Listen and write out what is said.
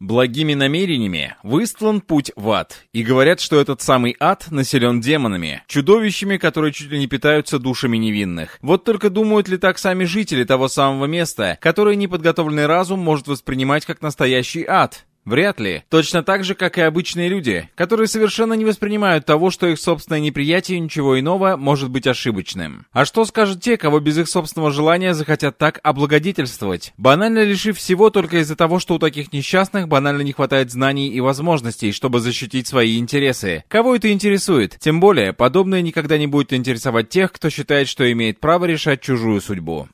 Благими намерениями выстлан путь в ад, и говорят, что этот самый ад населен демонами, чудовищами, которые чуть ли не питаются душами невинных. Вот только думают ли так сами жители того самого места, которое неподготовленный разум может воспринимать как настоящий ад? Вряд ли. Точно так же, как и обычные люди, которые совершенно не воспринимают того, что их собственное неприятие ничего иного может быть ошибочным. А что скажут те, кого без их собственного желания захотят так облагодетельствовать? Банально лишив всего только из-за того, что у таких несчастных банально не хватает знаний и возможностей, чтобы защитить свои интересы. Кого это интересует? Тем более, подобное никогда не будет интересовать тех, кто считает, что имеет право решать чужую судьбу.